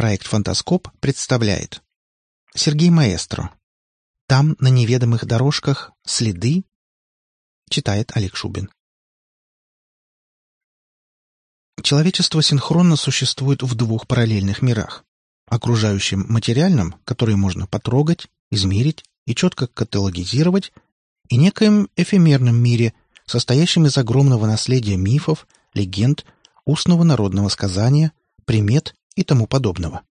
Проект «Фантаскоп» представляет Сергей Маэстро «Там, на неведомых дорожках, следы?» Читает Олег Шубин Человечество синхронно существует в двух параллельных мирах. Окружающем материальном, который можно потрогать, измерить и четко каталогизировать, и некоем эфемерном мире, состоящем из огромного наследия мифов, легенд, устного народного сказания, примет и тому подобного.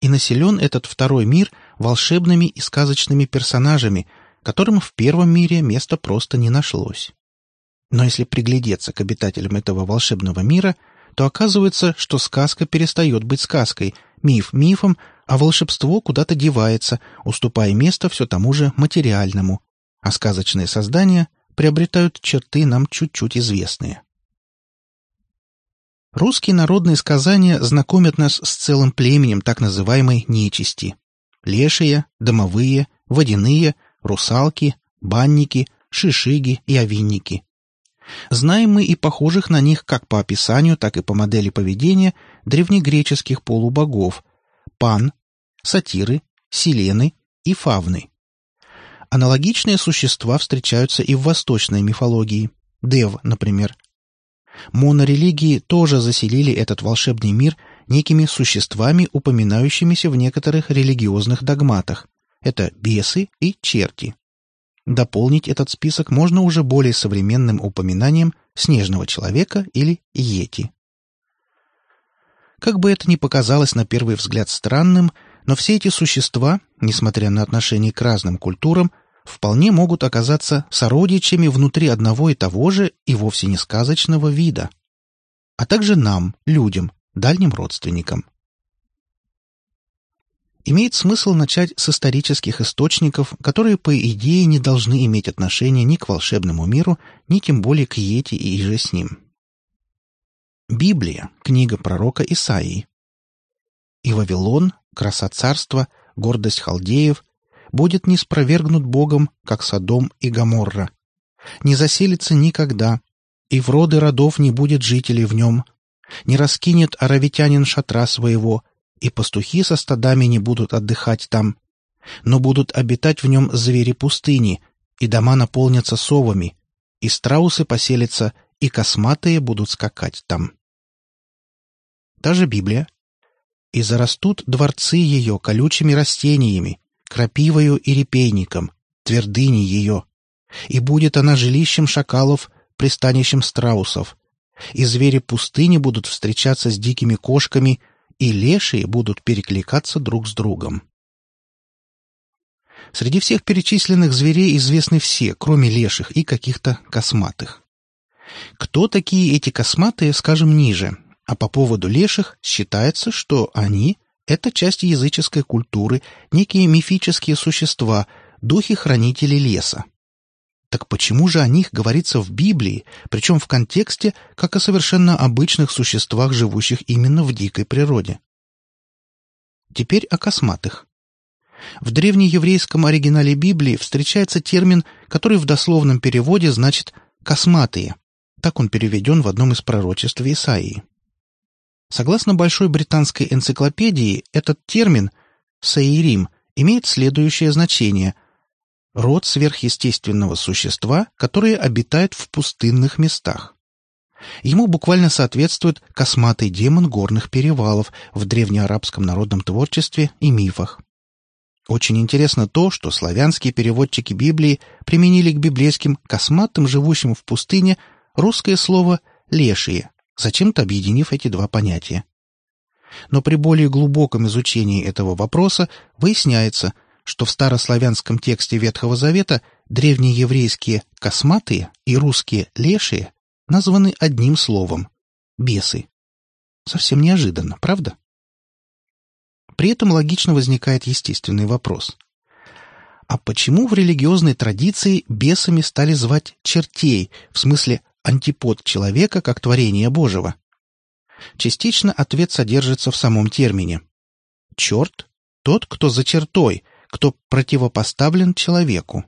И населен этот второй мир волшебными и сказочными персонажами, которым в первом мире места просто не нашлось. Но если приглядеться к обитателям этого волшебного мира, то оказывается, что сказка перестает быть сказкой, миф мифом, а волшебство куда-то девается, уступая место все тому же материальному, а сказочные создания приобретают черты нам чуть-чуть известные. Русские народные сказания знакомят нас с целым племенем так называемой нечисти. Лешие, домовые, водяные, русалки, банники, шишиги и овинники. Знаем мы и похожих на них как по описанию, так и по модели поведения древнегреческих полубогов – пан, сатиры, селены и фавны. Аналогичные существа встречаются и в восточной мифологии – дев, например – Монорелигии тоже заселили этот волшебный мир некими существами, упоминающимися в некоторых религиозных догматах. Это бесы и черти. Дополнить этот список можно уже более современным упоминанием снежного человека или йети. Как бы это ни показалось на первый взгляд странным, но все эти существа, несмотря на отношение к разным культурам, вполне могут оказаться сородичами внутри одного и того же и вовсе не сказочного вида, а также нам, людям, дальним родственникам. Имеет смысл начать с исторических источников, которые, по идее, не должны иметь отношения ни к волшебному миру, ни тем более к Йети и же с ним. Библия, книга пророка Исаии. И Вавилон, краса царства, гордость халдеев, будет не спровергнут Богом, как Содом и Гоморра. Не заселится никогда, и в роды родов не будет жителей в нем. Не раскинет аравитянин шатра своего, и пастухи со стадами не будут отдыхать там. Но будут обитать в нем звери пустыни, и дома наполнятся совами, и страусы поселятся, и косматые будут скакать там. Та же Библия. «И зарастут дворцы ее колючими растениями, крапивою и репейником, твердыни ее. И будет она жилищем шакалов, пристанищем страусов. И звери пустыни будут встречаться с дикими кошками, и лешие будут перекликаться друг с другом. Среди всех перечисленных зверей известны все, кроме леших и каких-то косматых. Кто такие эти косматые, скажем ниже, а по поводу леших считается, что они это часть языческой культуры, некие мифические существа, духи-хранители леса. Так почему же о них говорится в Библии, причем в контексте, как о совершенно обычных существах, живущих именно в дикой природе? Теперь о косматых. В древнееврейском оригинале Библии встречается термин, который в дословном переводе значит «косматые». Так он переведен в одном из пророчеств Исаии. Согласно Большой британской энциклопедии, этот термин «саирим» имеет следующее значение – род сверхъестественного существа, которое обитает в пустынных местах. Ему буквально соответствует косматый демон горных перевалов в древнеарабском народном творчестве и мифах. Очень интересно то, что славянские переводчики Библии применили к библейским косматым, живущим в пустыне, русское слово «лешие», зачем-то объединив эти два понятия. Но при более глубоком изучении этого вопроса выясняется, что в старославянском тексте Ветхого Завета древнееврейские «косматые» и русские «лешие» названы одним словом — «бесы». Совсем неожиданно, правда? При этом логично возникает естественный вопрос. А почему в религиозной традиции бесами стали звать чертей, в смысле антипод человека как творения Божьего? Частично ответ содержится в самом термине. Черт — тот, кто за чертой, кто противопоставлен человеку.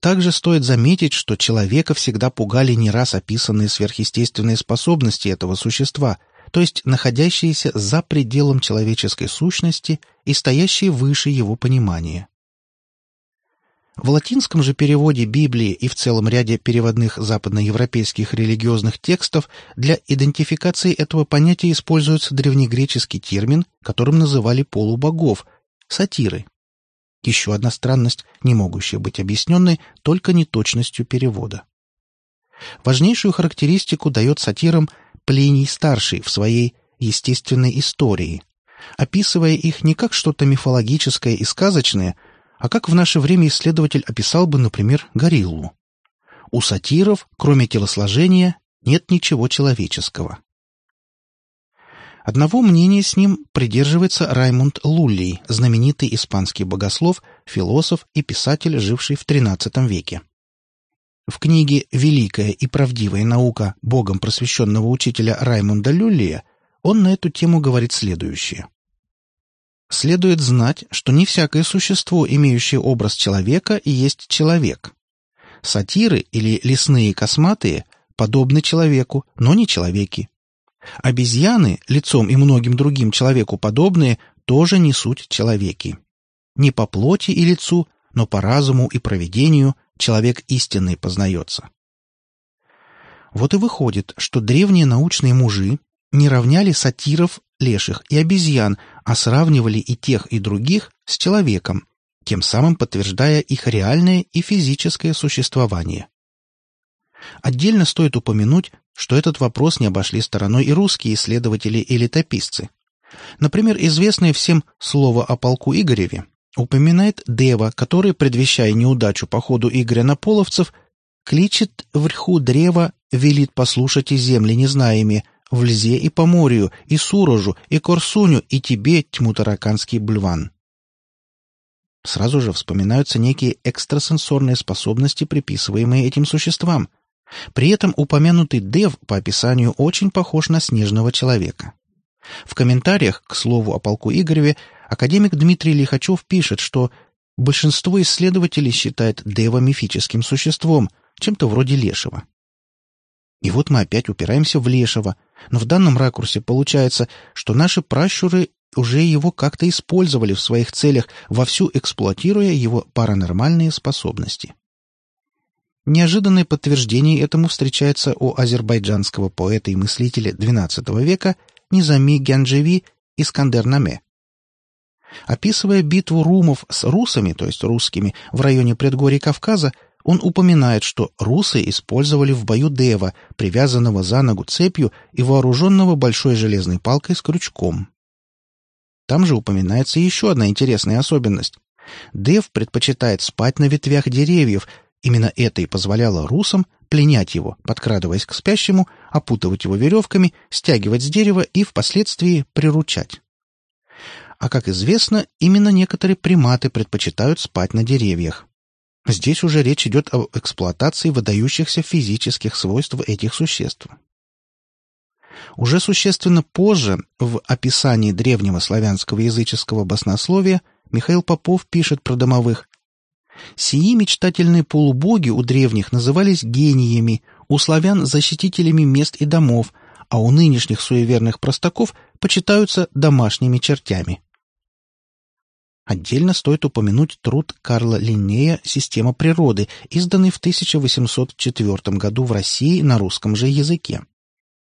Также стоит заметить, что человека всегда пугали не раз описанные сверхъестественные способности этого существа, то есть находящиеся за пределом человеческой сущности и стоящие выше его понимания. В латинском же переводе Библии и в целом ряде переводных западноевропейских религиозных текстов для идентификации этого понятия используется древнегреческий термин, которым называли полубогов – сатиры. Еще одна странность, не могущая быть объясненной только неточностью перевода. Важнейшую характеристику дает сатирам Плиний Старший в своей естественной истории, описывая их не как что-то мифологическое и сказочное, а как в наше время исследователь описал бы, например, гориллу. У сатиров, кроме телосложения, нет ничего человеческого. Одного мнения с ним придерживается Раймунд Луллий, знаменитый испанский богослов, философ и писатель, живший в XIII веке. В книге «Великая и правдивая наука» богом просвещенного учителя Раймунда Люллия он на эту тему говорит следующее. Следует знать, что не всякое существо, имеющее образ человека, и есть человек. Сатиры или лесные косматые подобны человеку, но не человеки. Обезьяны, лицом и многим другим человеку подобные, тоже не суть человеки. Не по плоти и лицу, но по разуму и проведению человек истинный познается. Вот и выходит, что древние научные мужи не равняли сатиров, леших и обезьян, а сравнивали и тех, и других с человеком, тем самым подтверждая их реальное и физическое существование. Отдельно стоит упомянуть, что этот вопрос не обошли стороной и русские исследователи и летописцы. Например, известное всем слово о полку Игореве упоминает Дева, который, предвещая неудачу по ходу Игоря на половцев, кличет врху древа, велит послушать и земли незнаеми, в льзе и по морю, и сурожу, и корсуню, и тебе, тьму тараканский бльван. Сразу же вспоминаются некие экстрасенсорные способности, приписываемые этим существам. При этом упомянутый Дев по описанию очень похож на снежного человека. В комментариях к слову о полку Игореве академик Дмитрий Лихачев пишет, что большинство исследователей считает Дева мифическим существом, чем-то вроде Лешего. И вот мы опять упираемся в Лешего, но в данном ракурсе получается, что наши пращуры уже его как-то использовали в своих целях, вовсю эксплуатируя его паранормальные способности. Неожиданное подтверждение этому встречается у азербайджанского поэта и мыслителя XII века Низами Гянджеви Искандер Наме. Описывая битву румов с русами, то есть русскими, в районе предгорий Кавказа, он упоминает, что русы использовали в бою Дева, привязанного за ногу цепью и вооруженного большой железной палкой с крючком. Там же упоминается еще одна интересная особенность. Дев предпочитает спать на ветвях деревьев, именно это и позволяло русам пленять его, подкрадываясь к спящему, опутывать его веревками, стягивать с дерева и впоследствии приручать. А как известно, именно некоторые приматы предпочитают спать на деревьях. Здесь уже речь идет об эксплуатации выдающихся физических свойств этих существ. Уже существенно позже, в описании древнего славянского языческого баснословия, Михаил Попов пишет про домовых. «Сии мечтательные полубоги у древних назывались гениями, у славян – защитителями мест и домов, а у нынешних суеверных простаков почитаются домашними чертями». Отдельно стоит упомянуть труд Карла Линнея «Система природы», изданный в 1804 году в России на русском же языке.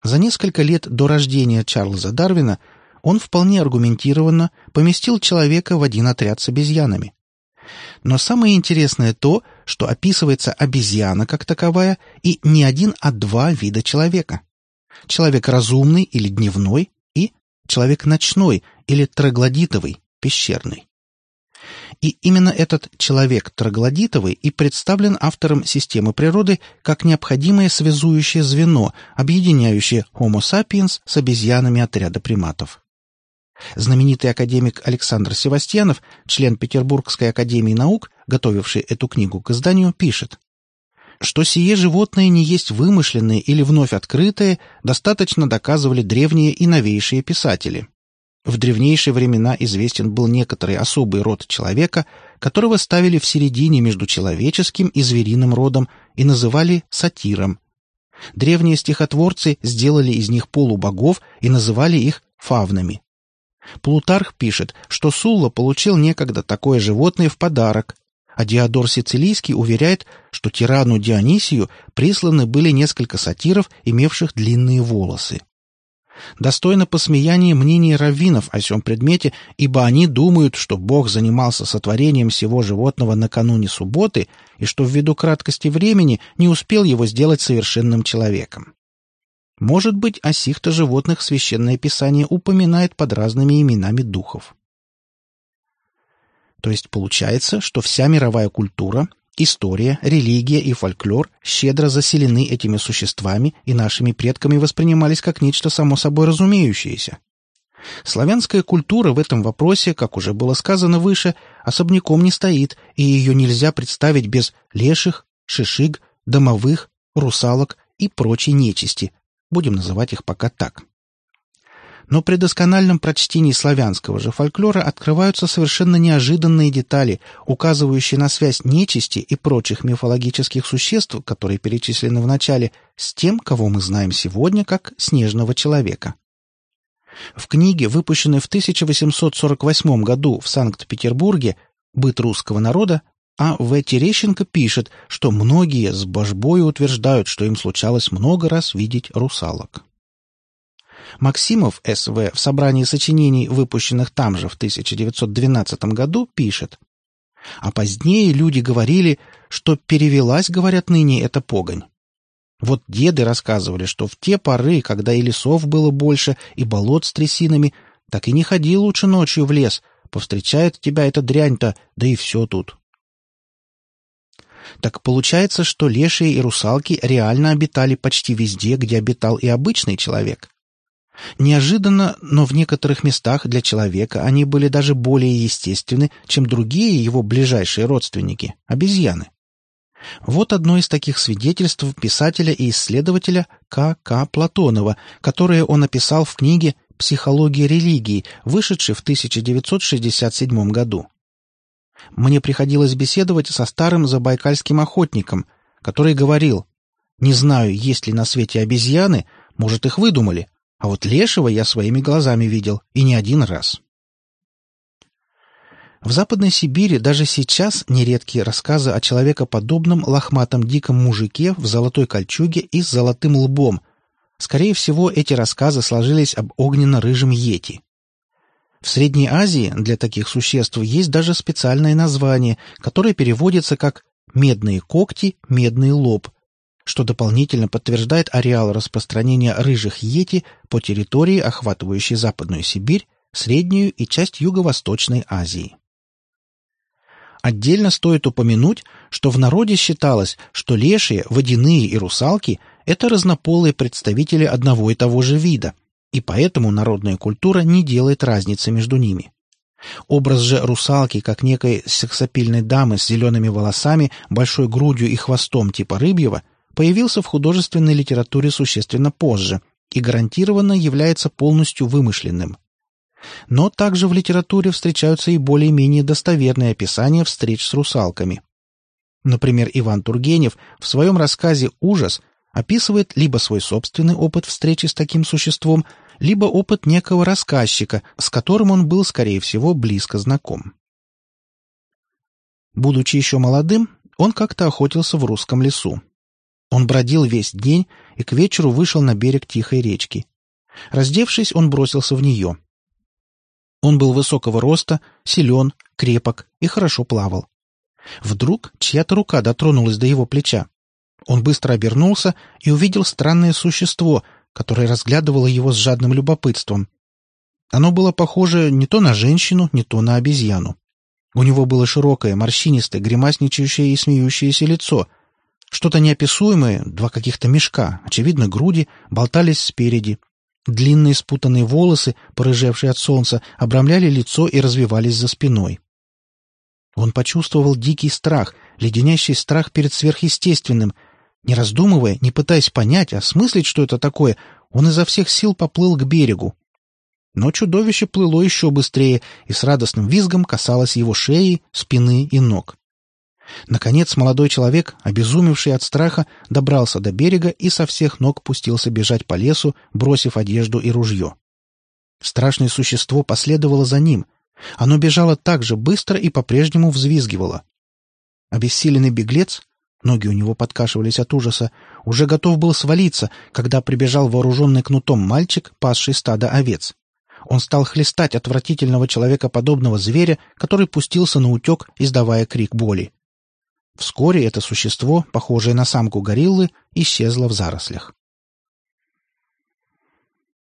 За несколько лет до рождения Чарльза Дарвина он вполне аргументированно поместил человека в один отряд с обезьянами. Но самое интересное то, что описывается обезьяна как таковая и не один, а два вида человека. Человек разумный или дневной и человек ночной или троглодитовый, пещерный. И именно этот человек троглодитовый и представлен автором системы природы как необходимое связующее звено, объединяющее Homo sapiens с обезьянами отряда приматов. Знаменитый академик Александр Севастьянов, член Петербургской академии наук, готовивший эту книгу к изданию, пишет, что сие животное не есть вымышленное или вновь открытое, достаточно доказывали древние и новейшие писатели. В древнейшие времена известен был некоторый особый род человека, которого ставили в середине между человеческим и звериным родом и называли сатиром. Древние стихотворцы сделали из них полубогов и называли их фавнами. Плутарх пишет, что Сулла получил некогда такое животное в подарок, а Диодор Сицилийский уверяет, что тирану Дионисию присланы были несколько сатиров, имевших длинные волосы. Достойно посмеяния мнение раввинов о сем предмете, ибо они думают, что Бог занимался сотворением всего животного накануне субботы и что ввиду краткости времени не успел его сделать совершенным человеком. Может быть, о сих-то животных Священное Писание упоминает под разными именами духов. То есть получается, что вся мировая культура, история, религия и фольклор щедро заселены этими существами и нашими предками воспринимались как нечто само собой разумеющееся. Славянская культура в этом вопросе, как уже было сказано выше, особняком не стоит, и ее нельзя представить без леших, шишиг, домовых, русалок и прочей нечисти. Будем называть их пока так но при доскональном прочтении славянского же фольклора открываются совершенно неожиданные детали, указывающие на связь нечисти и прочих мифологических существ, которые перечислены в начале, с тем, кого мы знаем сегодня как «снежного человека». В книге, выпущенной в 1848 году в Санкт-Петербурге «Быт русского народа», а. В. Терещенко пишет, что многие с божбою утверждают, что им случалось много раз видеть русалок. Максимов С.В. в собрании сочинений, выпущенных там же в 1912 году, пишет. А позднее люди говорили, что перевелась, говорят ныне, эта погонь. Вот деды рассказывали, что в те поры, когда и лесов было больше, и болот с трясинами, так и не ходи лучше ночью в лес, повстречает тебя эта дрянь-то, да и все тут. Так получается, что лешие и русалки реально обитали почти везде, где обитал и обычный человек. Неожиданно, но в некоторых местах для человека они были даже более естественны, чем другие его ближайшие родственники – обезьяны. Вот одно из таких свидетельств писателя и исследователя К. К. Платонова, которое он описал в книге «Психология религии», вышедшей в 1967 году. Мне приходилось беседовать со старым забайкальским охотником, который говорил, «Не знаю, есть ли на свете обезьяны, может, их выдумали, а вот лешего я своими глазами видел, и не один раз. В Западной Сибири даже сейчас нередки рассказы о человекоподобном лохматом диком мужике в золотой кольчуге и с золотым лбом. Скорее всего, эти рассказы сложились об огненно-рыжем йети. В Средней Азии для таких существ есть даже специальное название, которое переводится как «медные когти, медный лоб», что дополнительно подтверждает ареал распространения рыжих йети по территории, охватывающей Западную Сибирь, Среднюю и часть Юго-Восточной Азии. Отдельно стоит упомянуть, что в народе считалось, что лешие, водяные и русалки – это разнополые представители одного и того же вида, и поэтому народная культура не делает разницы между ними. Образ же русалки, как некой сексапильной дамы с зелеными волосами, большой грудью и хвостом типа рыбьего – появился в художественной литературе существенно позже и гарантированно является полностью вымышленным. Но также в литературе встречаются и более-менее достоверные описания встреч с русалками. Например, Иван Тургенев в своем рассказе «Ужас» описывает либо свой собственный опыт встречи с таким существом, либо опыт некого рассказчика, с которым он был, скорее всего, близко знаком. Будучи еще молодым, он как-то охотился в русском лесу. Он бродил весь день и к вечеру вышел на берег тихой речки. Раздевшись, он бросился в нее. Он был высокого роста, силен, крепок и хорошо плавал. Вдруг чья-то рука дотронулась до его плеча. Он быстро обернулся и увидел странное существо, которое разглядывало его с жадным любопытством. Оно было похоже не то на женщину, не то на обезьяну. У него было широкое, морщинистое, гримасничающее и смеющееся лицо — что-то неописуемое, два каких-то мешка, очевидно, груди, болтались спереди. Длинные спутанные волосы, порыжевшие от солнца, обрамляли лицо и развивались за спиной. Он почувствовал дикий страх, леденящий страх перед сверхъестественным. Не раздумывая, не пытаясь понять, осмыслить, что это такое, он изо всех сил поплыл к берегу. Но чудовище плыло еще быстрее и с радостным визгом касалось его шеи, спины и ног. Наконец молодой человек, обезумевший от страха, добрался до берега и со всех ног пустился бежать по лесу, бросив одежду и ружье. Страшное существо последовало за ним. Оно бежало так же быстро и по-прежнему взвизгивало. Обессиленный беглец, ноги у него подкашивались от ужаса, уже готов был свалиться, когда прибежал вооруженный кнутом мальчик, пасший стадо овец. Он стал хлестать отвратительного человекоподобного зверя, который пустился на утек, издавая крик боли. Вскоре это существо, похожее на самку гориллы, исчезло в зарослях.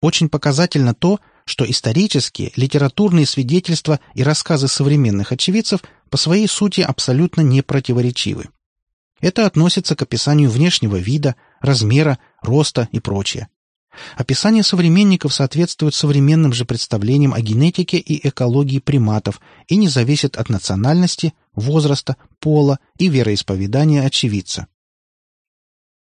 Очень показательно то, что исторические, литературные свидетельства и рассказы современных очевидцев по своей сути абсолютно не противоречивы. Это относится к описанию внешнего вида, размера, роста и прочее. Описание современников соответствует современным же представлениям о генетике и экологии приматов и не зависит от национальности, возраста, пола и вероисповедания очевидца.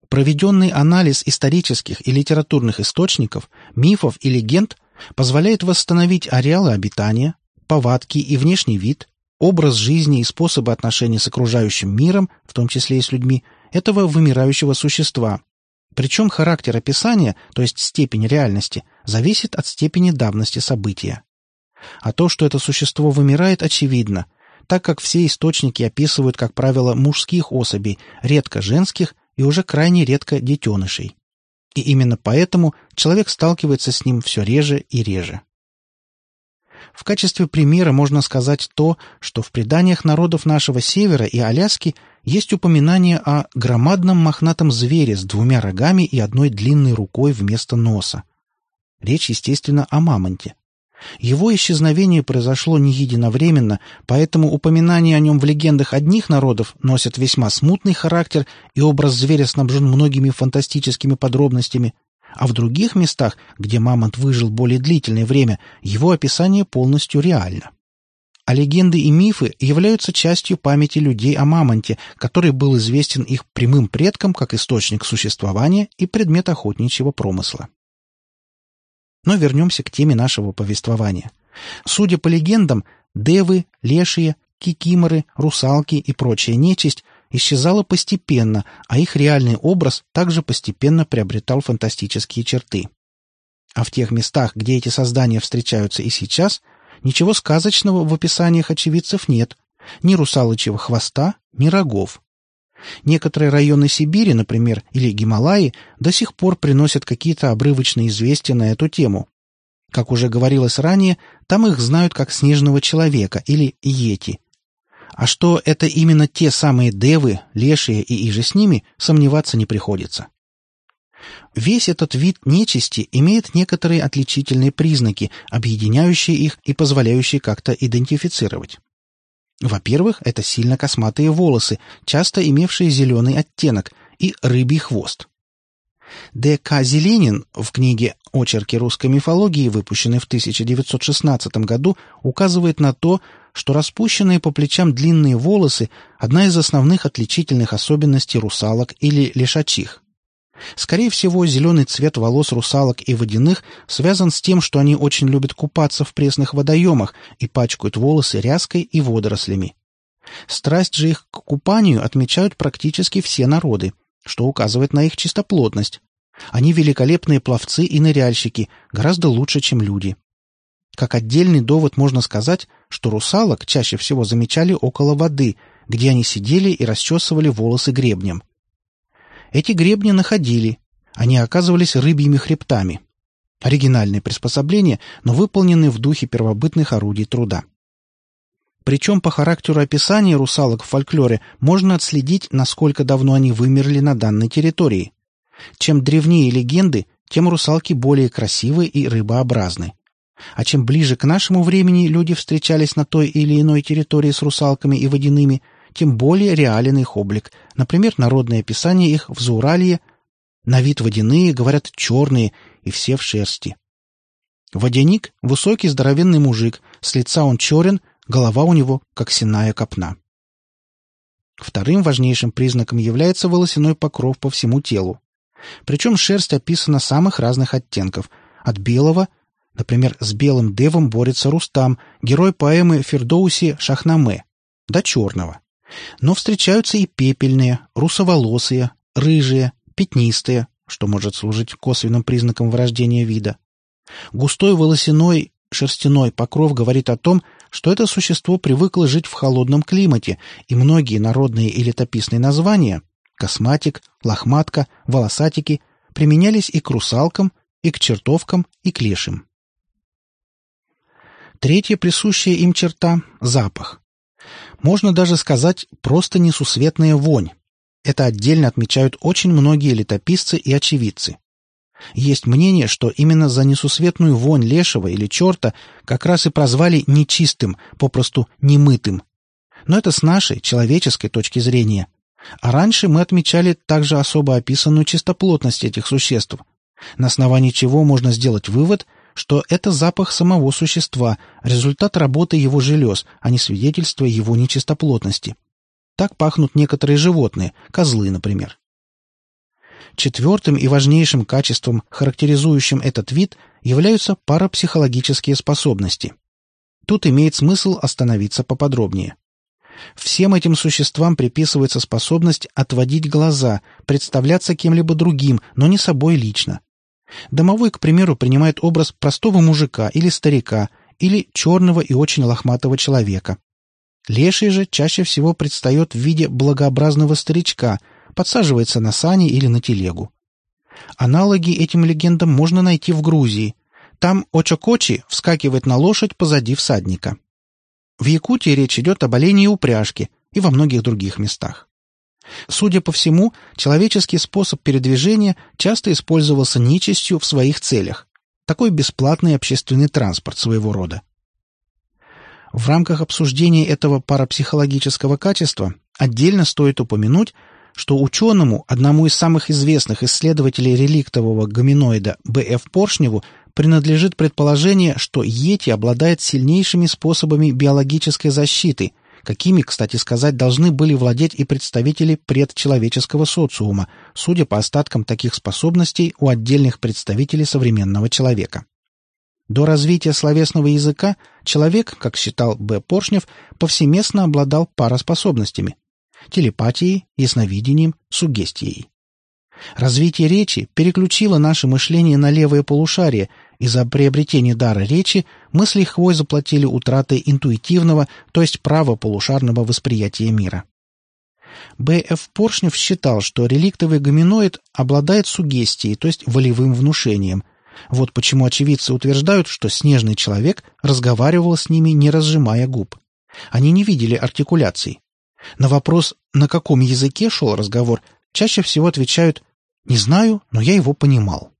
Проведенный анализ исторических и литературных источников, мифов и легенд позволяет восстановить ареалы обитания, повадки и внешний вид, образ жизни и способы отношений с окружающим миром, в том числе и с людьми, этого вымирающего существа, причем характер описания, то есть степень реальности, зависит от степени давности события. А то, что это существо вымирает, очевидно, так как все источники описывают, как правило, мужских особей, редко женских и уже крайне редко детенышей. И именно поэтому человек сталкивается с ним все реже и реже. В качестве примера можно сказать то, что в преданиях народов нашего севера и Аляски есть упоминание о громадном мохнатом звере с двумя рогами и одной длинной рукой вместо носа. Речь, естественно, о мамонте. Его исчезновение произошло не единовременно, поэтому упоминания о нем в легендах одних народов носят весьма смутный характер, и образ зверя снабжен многими фантастическими подробностями, а в других местах, где мамонт выжил более длительное время, его описание полностью реально. А легенды и мифы являются частью памяти людей о мамонте, который был известен их прямым предкам как источник существования и предмет охотничьего промысла. Но вернемся к теме нашего повествования. Судя по легендам, девы, лешие, кикиморы, русалки и прочая нечисть исчезала постепенно, а их реальный образ также постепенно приобретал фантастические черты. А в тех местах, где эти создания встречаются и сейчас, ничего сказочного в описаниях очевидцев нет. Ни русалочьего хвоста, ни рогов. Некоторые районы Сибири, например, или Гималаи, до сих пор приносят какие-то обрывочные известия на эту тему. Как уже говорилось ранее, там их знают как снежного человека или йети. А что это именно те самые девы, лешие и иже с ними, сомневаться не приходится. Весь этот вид нечисти имеет некоторые отличительные признаки, объединяющие их и позволяющие как-то идентифицировать. Во-первых, это сильно косматые волосы, часто имевшие зеленый оттенок, и рыбий хвост. Д.К. Зеленин в книге «Очерки русской мифологии», выпущенной в 1916 году, указывает на то, что распущенные по плечам длинные волосы – одна из основных отличительных особенностей русалок или лишачих. Скорее всего, зеленый цвет волос русалок и водяных связан с тем, что они очень любят купаться в пресных водоемах и пачкают волосы ряской и водорослями. Страсть же их к купанию отмечают практически все народы, что указывает на их чистоплотность. Они великолепные пловцы и ныряльщики, гораздо лучше, чем люди. Как отдельный довод можно сказать, что русалок чаще всего замечали около воды, где они сидели и расчесывали волосы гребнем. Эти гребни находили. Они оказывались рыбьими хребтами. Оригинальные приспособления, но выполненные в духе первобытных орудий труда. Причем по характеру описания русалок в фольклоре можно отследить, насколько давно они вымерли на данной территории. Чем древнее легенды, тем русалки более красивы и рыбообразны. А чем ближе к нашему времени люди встречались на той или иной территории с русалками и водяными, тем более реален их облик. Например, народное описание их в Зауралье на вид водяные, говорят, черные и все в шерсти. Водяник — высокий здоровенный мужик, с лица он черен, голова у него как синая копна. Вторым важнейшим признаком является волосяной покров по всему телу. Причем шерсть описана самых разных оттенков, от белого, например, с белым девом борется Рустам, герой поэмы Фердоуси Шахнаме, до черного. Но встречаются и пепельные, русоволосые, рыжие, пятнистые, что может служить косвенным признаком вырождения вида. Густой волосяной шерстяной покров говорит о том, что это существо привыкло жить в холодном климате, и многие народные и летописные названия – косматик, лохматка, волосатики – применялись и к русалкам, и к чертовкам, и к лешим. Третья присущая им черта – запах. Можно даже сказать просто несусветная вонь. Это отдельно отмечают очень многие летописцы и очевидцы. Есть мнение, что именно за несусветную вонь лешего или черта как раз и прозвали нечистым, попросту немытым. Но это с нашей, человеческой точки зрения. А раньше мы отмечали также особо описанную чистоплотность этих существ, на основании чего можно сделать вывод, что это запах самого существа, результат работы его желез, а не свидетельство его нечистоплотности. Так пахнут некоторые животные, козлы, например. Четвертым и важнейшим качеством, характеризующим этот вид, являются парапсихологические способности. Тут имеет смысл остановиться поподробнее. Всем этим существам приписывается способность отводить глаза, представляться кем-либо другим, но не собой лично. Домовой, к примеру, принимает образ простого мужика или старика, или черного и очень лохматого человека. Леший же чаще всего предстает в виде благообразного старичка, подсаживается на сани или на телегу. Аналоги этим легендам можно найти в Грузии. Там Очокочи вскакивает на лошадь позади всадника. В Якутии речь идет об олене и упряжке и во многих других местах. Судя по всему, человеческий способ передвижения часто использовался нечистью в своих целях. Такой бесплатный общественный транспорт своего рода. В рамках обсуждения этого парапсихологического качества отдельно стоит упомянуть, что ученому, одному из самых известных исследователей реликтового гоминоида Б.Ф. Поршневу, принадлежит предположение, что Йети обладает сильнейшими способами биологической защиты, какими, кстати сказать, должны были владеть и представители предчеловеческого социума, судя по остаткам таких способностей у отдельных представителей современного человека. До развития словесного языка человек, как считал Б. Поршнев, повсеместно обладал пароспособностями – телепатией, ясновидением, сугестией. Развитие речи переключило наше мышление на левое полушарие, и за приобретение дара речи мы с лихвой заплатили утратой интуитивного, то есть правополушарного восприятия мира. Б.Ф. Поршнев считал, что реликтовый гоминоид обладает сугестией, то есть волевым внушением. Вот почему очевидцы утверждают, что снежный человек разговаривал с ними, не разжимая губ. Они не видели артикуляций. На вопрос, на каком языке шел разговор, чаще всего отвечают «не знаю, но я его понимал».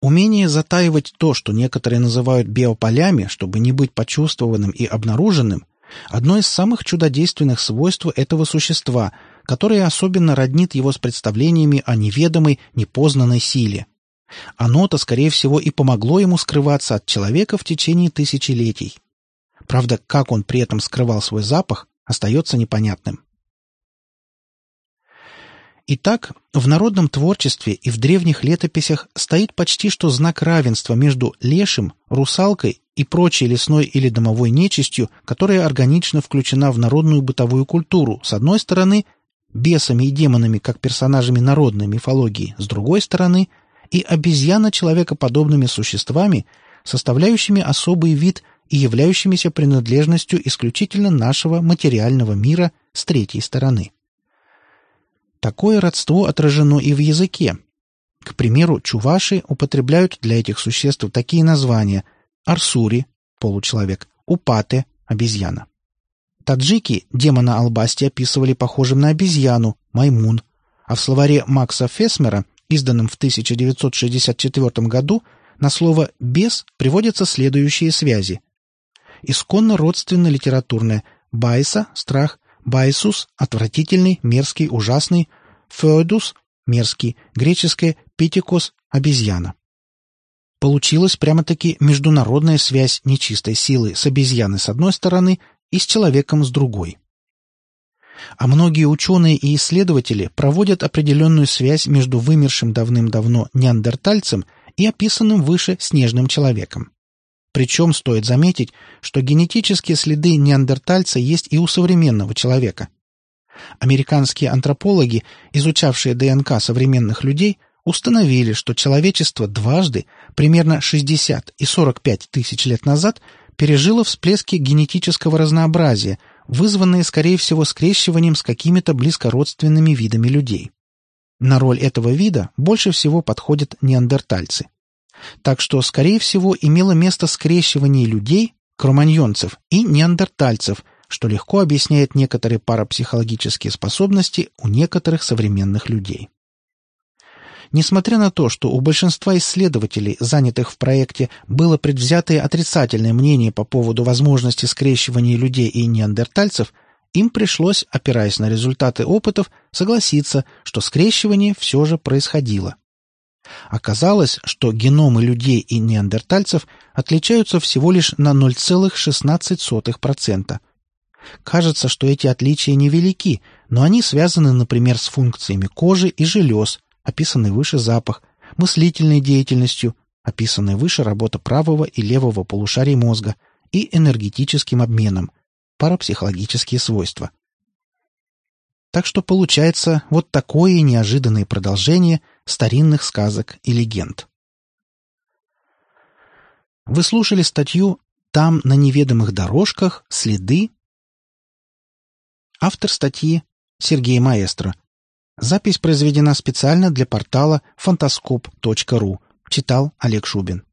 Умение затаивать то, что некоторые называют биополями, чтобы не быть почувствованным и обнаруженным, одно из самых чудодейственных свойств этого существа, которое особенно роднит его с представлениями о неведомой, непознанной силе. Оно-то, скорее всего, и помогло ему скрываться от человека в течение тысячелетий. Правда, как он при этом скрывал свой запах, остается непонятным. Итак, в народном творчестве и в древних летописях стоит почти что знак равенства между лешим, русалкой и прочей лесной или домовой нечистью, которая органично включена в народную бытовую культуру, с одной стороны, бесами и демонами как персонажами народной мифологии, с другой стороны, и обезьяно-человекоподобными существами, составляющими особый вид и являющимися принадлежностью исключительно нашего материального мира с третьей стороны. Такое родство отражено и в языке. К примеру, чуваши употребляют для этих существ такие названия «арсури» — получеловек, «упате» — обезьяна. Таджики демона Албасти описывали похожим на обезьяну, маймун, а в словаре Макса Фесмера, изданном в 1964 году, на слово «бес» приводятся следующие связи. Исконно родственно литературное «байса» — страх, Байсус – отвратительный, мерзкий, ужасный. Феодус – мерзкий. Греческое питикос – обезьяна. Получилась прямо-таки международная связь нечистой силы с обезьяной с одной стороны и с человеком с другой. А многие ученые и исследователи проводят определенную связь между вымершим давным-давно неандертальцем и описанным выше снежным человеком. Причем стоит заметить, что генетические следы неандертальца есть и у современного человека. Американские антропологи, изучавшие ДНК современных людей, установили, что человечество дважды, примерно 60 и 45 тысяч лет назад, пережило всплески генетического разнообразия, вызванные, скорее всего, скрещиванием с какими-то близкородственными видами людей. На роль этого вида больше всего подходят неандертальцы. Так что, скорее всего, имело место скрещивание людей, кроманьонцев и неандертальцев, что легко объясняет некоторые парапсихологические способности у некоторых современных людей. Несмотря на то, что у большинства исследователей, занятых в проекте, было предвзятое отрицательное мнение по поводу возможности скрещивания людей и неандертальцев, им пришлось, опираясь на результаты опытов, согласиться, что скрещивание все же происходило. Оказалось, что геномы людей и неандертальцев отличаются всего лишь на 0,16%. Кажется, что эти отличия невелики, но они связаны, например, с функциями кожи и желез, описанный выше запах, мыслительной деятельностью, описанная выше работа правого и левого полушарий мозга и энергетическим обменом, парапсихологические свойства. Так что получается вот такое неожиданное продолжение старинных сказок и легенд. Вы слушали статью «Там на неведомых дорожках следы». Автор статьи Сергей Маэстро – Запись произведена специально для портала фантаскоп.ру. Читал Олег Шубин.